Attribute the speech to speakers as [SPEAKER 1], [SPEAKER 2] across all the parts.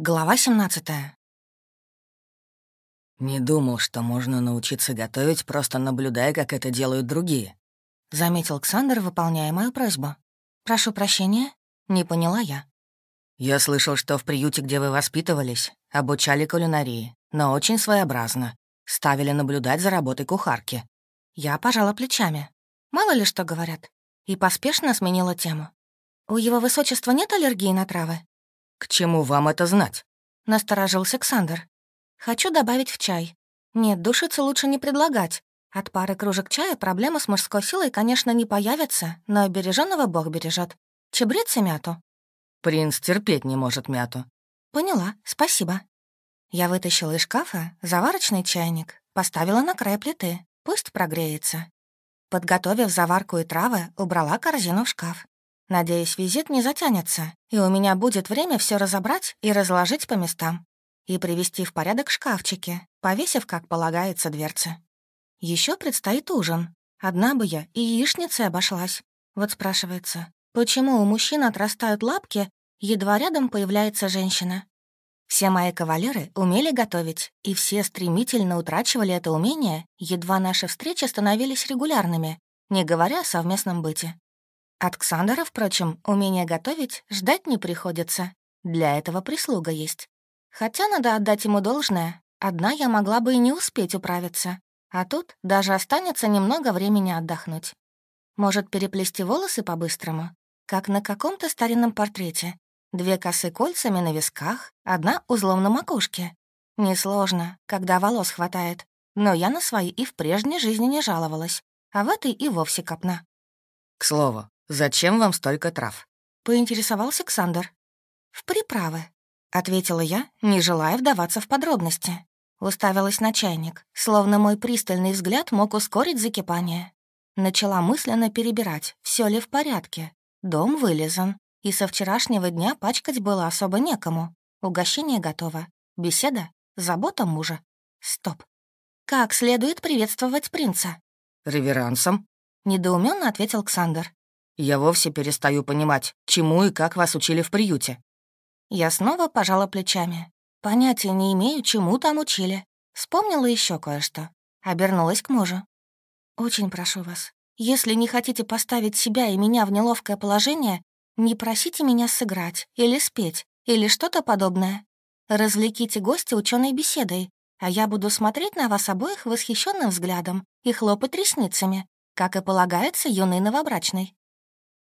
[SPEAKER 1] Глава 17
[SPEAKER 2] «Не думал, что можно научиться готовить, просто наблюдая, как это делают другие», —
[SPEAKER 1] заметил Ксандр, выполняя мою просьбу. «Прошу прощения, не поняла я».
[SPEAKER 2] «Я слышал, что в приюте, где вы воспитывались, обучали кулинарии, но очень своеобразно. Ставили наблюдать за работой кухарки».
[SPEAKER 1] Я пожала плечами. Мало ли что говорят. И поспешно сменила тему. «У его высочества нет аллергии на травы?»
[SPEAKER 2] «К чему вам это знать?»
[SPEAKER 1] — насторожился Александр. «Хочу добавить в чай. Нет, душиться лучше не предлагать. От пары кружек чая проблемы с мужской силой, конечно, не появятся, но береженного бог бережет. Чебрец мяту».
[SPEAKER 2] «Принц терпеть не может мяту».
[SPEAKER 1] «Поняла, спасибо». Я вытащила из шкафа заварочный чайник, поставила на край плиты, пусть прогреется. Подготовив заварку и травы, убрала корзину в шкаф. Надеюсь, визит не затянется, и у меня будет время все разобрать и разложить по местам. И привести в порядок шкафчики, повесив, как полагается, дверцы. Еще предстоит ужин. Одна бы я и яичницей обошлась. Вот спрашивается, почему у мужчин отрастают лапки, едва рядом появляется женщина? Все мои кавалеры умели готовить, и все стремительно утрачивали это умение, едва наши встречи становились регулярными, не говоря о совместном быте. От Ксандера, впрочем, умение готовить ждать не приходится. Для этого прислуга есть. Хотя надо отдать ему должное. Одна я могла бы и не успеть управиться. А тут даже останется немного времени отдохнуть. Может, переплести волосы по-быстрому? Как на каком-то старинном портрете. Две косы кольцами на висках, одна узлом на макушке. Несложно, когда волос хватает. Но я на свои и в прежней жизни не жаловалась, а в этой и вовсе копна.
[SPEAKER 2] К слову, «Зачем вам столько трав?»
[SPEAKER 1] — поинтересовался Ксандр. «В приправы», — ответила я, не желая вдаваться в подробности. Уставилась на чайник, словно мой пристальный взгляд мог ускорить закипание. Начала мысленно перебирать, все ли в порядке. Дом вылезан, и со вчерашнего дня пачкать было особо некому. Угощение готово. Беседа, забота мужа. Стоп. Как следует приветствовать принца?
[SPEAKER 2] Реверансом.
[SPEAKER 1] Недоуменно ответил Ксандр.
[SPEAKER 2] Я вовсе перестаю понимать, чему и как вас учили в приюте».
[SPEAKER 1] Я снова пожала плечами. Понятия не имею, чему там учили. Вспомнила еще кое-что. Обернулась к мужу. «Очень прошу вас, если не хотите поставить себя и меня в неловкое положение, не просите меня сыграть или спеть или что-то подобное. Развлеките гостя ученой беседой, а я буду смотреть на вас обоих восхищенным взглядом и хлопать ресницами, как и полагается юной новобрачной.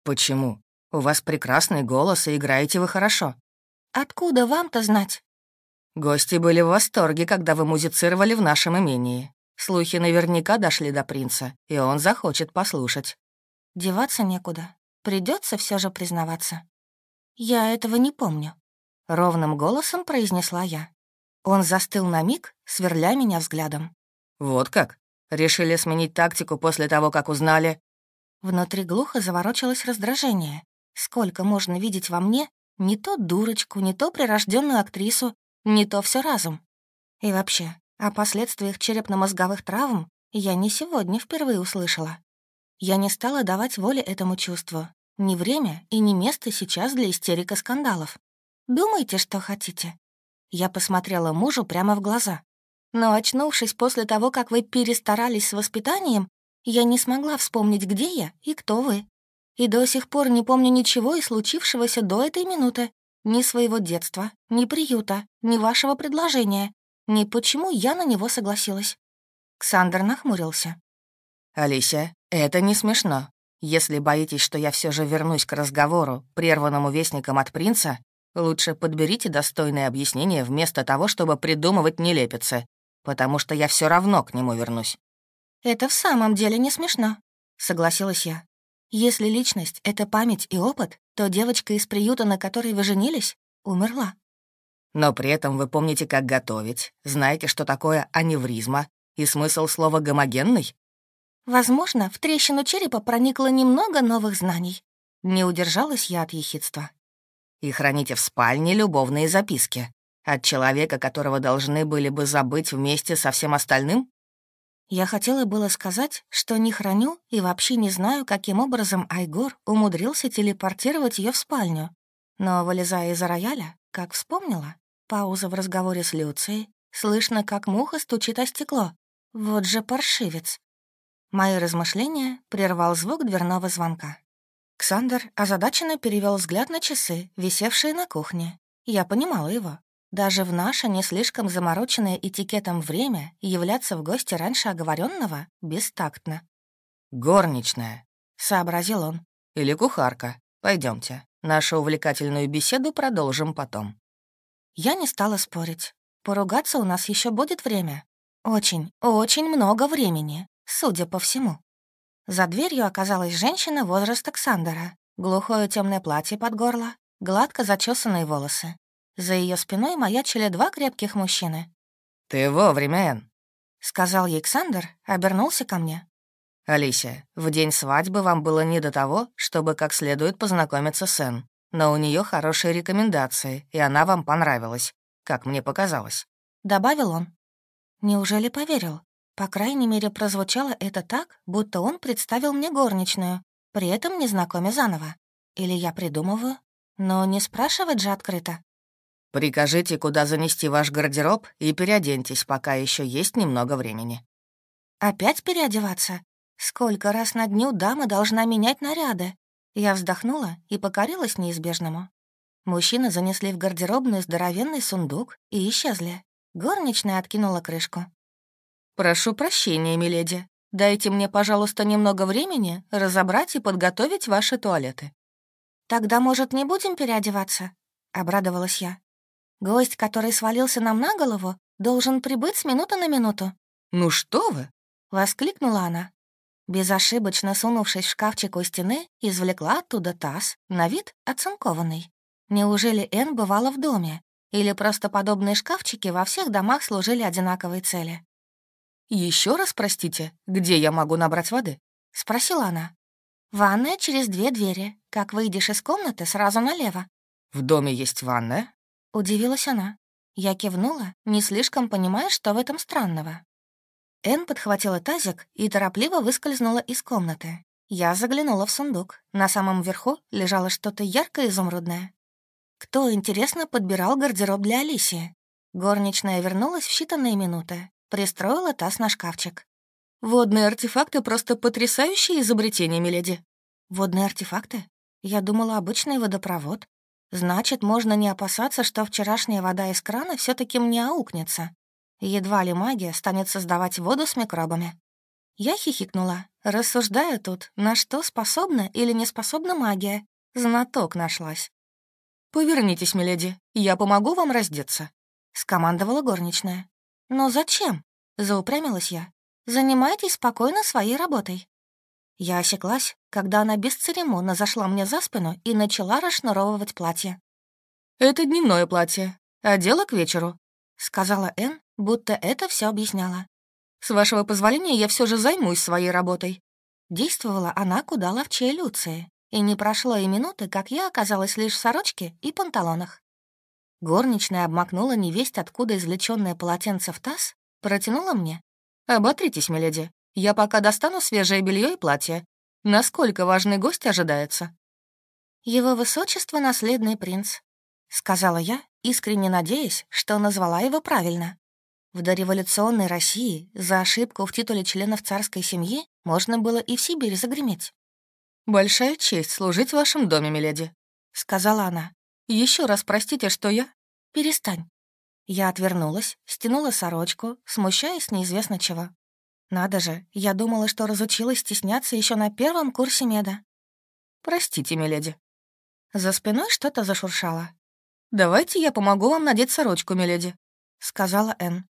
[SPEAKER 2] «Почему? У вас прекрасный голос, и играете вы хорошо».
[SPEAKER 1] «Откуда вам-то знать?»
[SPEAKER 2] Гости были в восторге, когда вы музицировали в нашем имении. Слухи наверняка дошли до принца, и он захочет послушать.
[SPEAKER 1] Деваться некуда. Придется все же признаваться. Я этого не помню. Ровным голосом произнесла я. Он застыл на миг, сверля меня взглядом.
[SPEAKER 2] Вот как? Решили сменить тактику после того, как узнали?
[SPEAKER 1] Внутри глухо заворочилось раздражение. Сколько можно видеть во мне не то дурочку, не то прирожденную актрису, не то все разум. И вообще, о последствиях черепно-мозговых травм я не сегодня впервые услышала. Я не стала давать воли этому чувству. Ни время и ни место сейчас для истерика скандалов. Думайте, что хотите. Я посмотрела мужу прямо в глаза. Но очнувшись после того, как вы перестарались с воспитанием, я не смогла вспомнить, где я и кто вы. И до сих пор не помню ничего из случившегося до этой минуты. Ни своего детства, ни приюта, ни вашего предложения, ни почему я на него согласилась». Ксандр нахмурился.
[SPEAKER 2] «Алися, это не смешно. Если боитесь, что я все же вернусь к разговору, прерванному вестником от принца, лучше подберите достойное объяснение вместо того, чтобы придумывать нелепицы, потому что я все равно к нему вернусь.
[SPEAKER 1] «Это в самом деле не смешно», — согласилась я. «Если личность — это память и опыт, то девочка из приюта, на которой вы женились, умерла».
[SPEAKER 2] «Но при этом вы помните, как готовить, знаете, что такое аневризма и смысл слова «гомогенный»?»
[SPEAKER 1] «Возможно, в трещину черепа проникло немного новых знаний». Не удержалась я от ехидства.
[SPEAKER 2] «И храните в спальне любовные записки», от человека, которого должны были бы забыть вместе со всем остальным?
[SPEAKER 1] Я хотела было сказать, что не храню и вообще не знаю, каким образом Айгор умудрился телепортировать ее в спальню. Но, вылезая из рояля, как вспомнила, пауза в разговоре с Люцией, слышно, как муха стучит о стекло. Вот же паршивец. Мои размышления прервал звук дверного звонка. Ксандер, озадаченно перевел взгляд на часы, висевшие на кухне. Я понимала его. Даже в наше не слишком замороченное этикетом время являться в гости раньше оговоренного бестактно.
[SPEAKER 2] «Горничная», —
[SPEAKER 1] сообразил он.
[SPEAKER 2] «Или кухарка. Пойдемте. Нашу увлекательную беседу продолжим потом».
[SPEAKER 1] Я не стала спорить. Поругаться у нас еще будет время. Очень, очень много времени, судя по всему. За дверью оказалась женщина возраста Ксандера. Глухое темное платье под горло, гладко зачесанные волосы, за ее спиной маячили два крепких мужчины.
[SPEAKER 2] «Ты вовремя, Энн», —
[SPEAKER 1] сказал Александр, обернулся ко мне.
[SPEAKER 2] «Алисия, в день свадьбы вам было не до того, чтобы как следует познакомиться с Энн, но у нее хорошие рекомендации, и она вам понравилась, как мне показалось», —
[SPEAKER 1] добавил он. «Неужели поверил? По крайней мере, прозвучало это так, будто он представил мне горничную, при этом не знакомя заново. Или я придумываю? Но не спрашивать же открыто.
[SPEAKER 2] Прикажите, куда занести ваш гардероб и переоденьтесь, пока еще есть немного времени».
[SPEAKER 1] «Опять переодеваться? Сколько раз на дню дама должна менять наряды?» Я вздохнула и покорилась неизбежному. Мужчины занесли в гардеробный здоровенный сундук и исчезли. Горничная откинула крышку.
[SPEAKER 2] «Прошу прощения, миледи. Дайте мне, пожалуйста, немного времени разобрать и подготовить ваши туалеты».
[SPEAKER 1] «Тогда, может, не будем переодеваться?» — обрадовалась я. Гость, который свалился нам на голову, должен прибыть с минуты на минуту».
[SPEAKER 2] «Ну что вы!»
[SPEAKER 1] — воскликнула она. Безошибочно сунувшись в шкафчик у стены, извлекла оттуда таз, на вид оцинкованный. Неужели Энн бывала в доме? Или просто подобные шкафчики во всех домах служили одинаковой цели?
[SPEAKER 2] Еще раз простите, где я могу набрать воды?»
[SPEAKER 1] — спросила она. «Ванная через две двери. Как выйдешь из комнаты, сразу налево».
[SPEAKER 2] «В доме есть ванная?»
[SPEAKER 1] — удивилась она. Я кивнула, не слишком понимая, что в этом странного. Энн подхватила тазик и торопливо выскользнула из комнаты. Я заглянула в сундук. На самом верху лежало что-то ярко-изумрудное. Кто, интересно, подбирал гардероб для Алисии? Горничная вернулась в считанные минуты. Пристроила таз на шкафчик.
[SPEAKER 2] «Водные артефакты — просто потрясающее изобретение, миледи!»
[SPEAKER 1] «Водные артефакты? Я думала, обычный водопровод. Значит, можно не опасаться, что вчерашняя вода из крана все таки мне аукнется. Едва ли магия станет создавать воду с микробами. Я хихикнула, рассуждая тут, на что способна или не способна магия. Знаток нашлась.
[SPEAKER 2] «Повернитесь, миледи, я помогу вам раздеться», — скомандовала горничная.
[SPEAKER 1] «Но зачем?» — заупрямилась я. «Занимайтесь спокойно своей работой». Я осеклась, когда она бесцеремонно зашла мне за спину и начала расшнуровывать платье.
[SPEAKER 2] «Это дневное платье, а одела к вечеру», — сказала Энн, будто это все объясняла. «С вашего позволения я все же займусь своей работой».
[SPEAKER 1] Действовала она куда ловчее Люции, и не прошло и минуты, как я оказалась лишь в сорочке и панталонах. Горничная обмакнула невесть, откуда извлечённое полотенце в таз, протянула мне.
[SPEAKER 2] «Оботритесь, миледи. Я пока достану свежее белье и платье, насколько важный гость ожидается».
[SPEAKER 1] «Его высочество — наследный принц», — сказала я, искренне надеясь, что назвала его правильно. В дореволюционной России за ошибку в титуле членов царской семьи можно было и в Сибирь загреметь.
[SPEAKER 2] «Большая честь служить в вашем доме, миледи», — сказала она. Еще раз простите, что я...»
[SPEAKER 1] «Перестань». Я отвернулась, стянула сорочку, смущаясь неизвестно чего. Надо же, я думала, что разучилась стесняться еще на первом курсе меда.
[SPEAKER 2] Простите, миледи.
[SPEAKER 1] За спиной что-то зашуршало.
[SPEAKER 2] «Давайте я помогу вам надеть сорочку, миледи», — сказала Энн.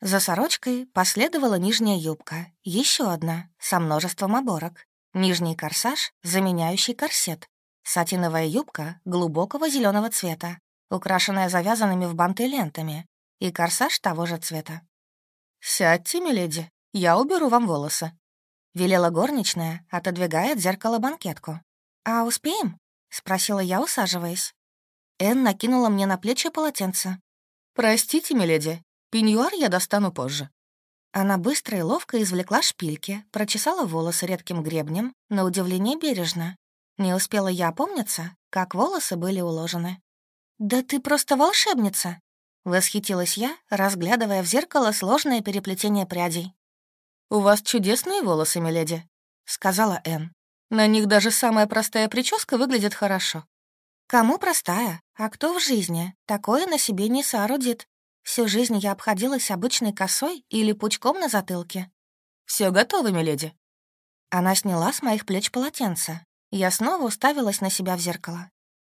[SPEAKER 1] За сорочкой последовала нижняя юбка, еще одна, со множеством оборок, нижний корсаж, заменяющий корсет, сатиновая юбка глубокого зеленого цвета, украшенная завязанными в банты лентами, и корсаж того же цвета.
[SPEAKER 2] «Сядьте, миледи», «Я уберу вам волосы», —
[SPEAKER 1] велела горничная, а отодвигая от зеркала банкетку. «А успеем?» — спросила я, усаживаясь. Энн накинула мне на плечи полотенце.
[SPEAKER 2] «Простите, миледи, пеньюар я достану позже».
[SPEAKER 1] Она быстро и ловко извлекла шпильки, прочесала волосы редким гребнем, на удивление бережно. Не успела я опомниться, как волосы были уложены. «Да ты просто волшебница!» — восхитилась я, разглядывая в зеркало сложное переплетение прядей.
[SPEAKER 2] «У вас чудесные волосы, миледи», — сказала Энн. «На них даже самая простая прическа выглядит хорошо».
[SPEAKER 1] «Кому простая, а кто в жизни, такое на себе не соорудит. Всю жизнь я обходилась обычной косой или пучком на затылке».
[SPEAKER 2] Все готово, миледи».
[SPEAKER 1] Она сняла с моих плеч полотенце. Я снова уставилась на себя в зеркало.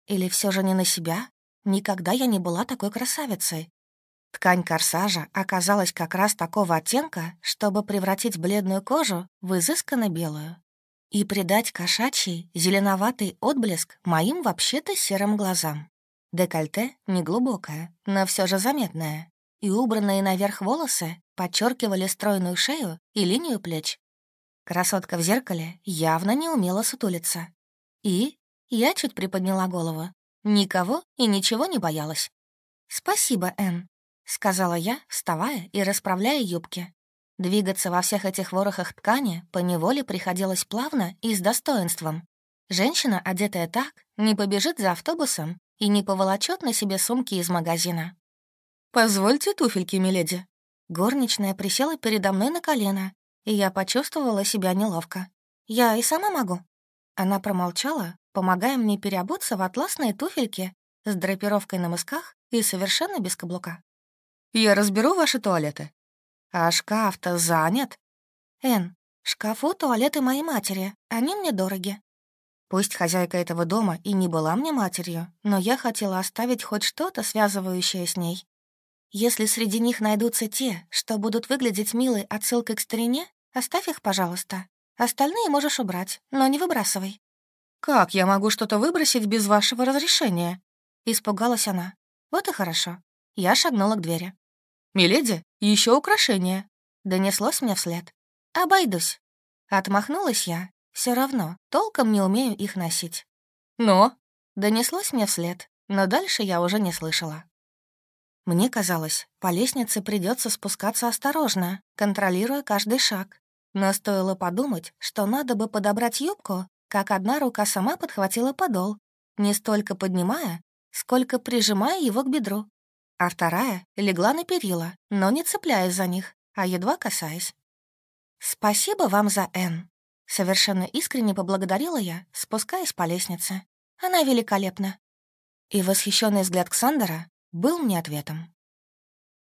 [SPEAKER 1] Или все же не на себя? Никогда я не была такой красавицей. Ткань корсажа оказалась как раз такого оттенка, чтобы превратить бледную кожу в изысканно белую и придать кошачий зеленоватый отблеск моим вообще-то серым глазам. Декольте неглубокое, но все же заметное, и убранные наверх волосы подчеркивали стройную шею и линию плеч. Красотка в зеркале явно не умела сутулиться. И я чуть приподняла голову. Никого и ничего не боялась. «Спасибо, Энн», — сказала я, вставая и расправляя юбки. Двигаться во всех этих ворохах ткани поневоле приходилось плавно и с достоинством. Женщина, одетая так, не побежит за автобусом и не поволочет на себе сумки из магазина.
[SPEAKER 2] «Позвольте туфельки, миледи».
[SPEAKER 1] Горничная присела передо мной на колено, и я почувствовала себя неловко. «Я и сама могу». Она промолчала, помогая мне переобуться в атласные туфельки с драпировкой на мысках и совершенно без каблука.
[SPEAKER 2] Я разберу ваши туалеты».
[SPEAKER 1] «А шкаф-то занят». «Эн, шкафу туалеты моей матери. Они мне дороги». Пусть хозяйка этого дома и не была мне матерью, но я хотела оставить хоть что-то, связывающее с ней. Если среди них найдутся те, что будут выглядеть милой отсылкой к старине, оставь их, пожалуйста. Остальные можешь убрать, но не выбрасывай».
[SPEAKER 2] «Как я могу что-то выбросить без вашего разрешения?»
[SPEAKER 1] Испугалась она. «Вот и хорошо». Я шагнула к двери.
[SPEAKER 2] «Миледи, еще украшения.
[SPEAKER 1] — донеслось мне вслед. «Обойдусь!» — отмахнулась я. Все равно, толком не умею их носить.
[SPEAKER 2] «Но!»
[SPEAKER 1] — донеслось мне вслед, но дальше я уже не слышала. Мне казалось, по лестнице придется спускаться осторожно, контролируя каждый шаг. Но стоило подумать, что надо бы подобрать юбку, как одна рука сама подхватила подол, не столько поднимая, сколько прижимая его к бедру а вторая легла на перила, но не цепляясь за них, а едва касаясь. «Спасибо вам за Н», — совершенно искренне поблагодарила я, спускаясь по лестнице. «Она великолепна». И восхищенный взгляд Ксандера был мне ответом.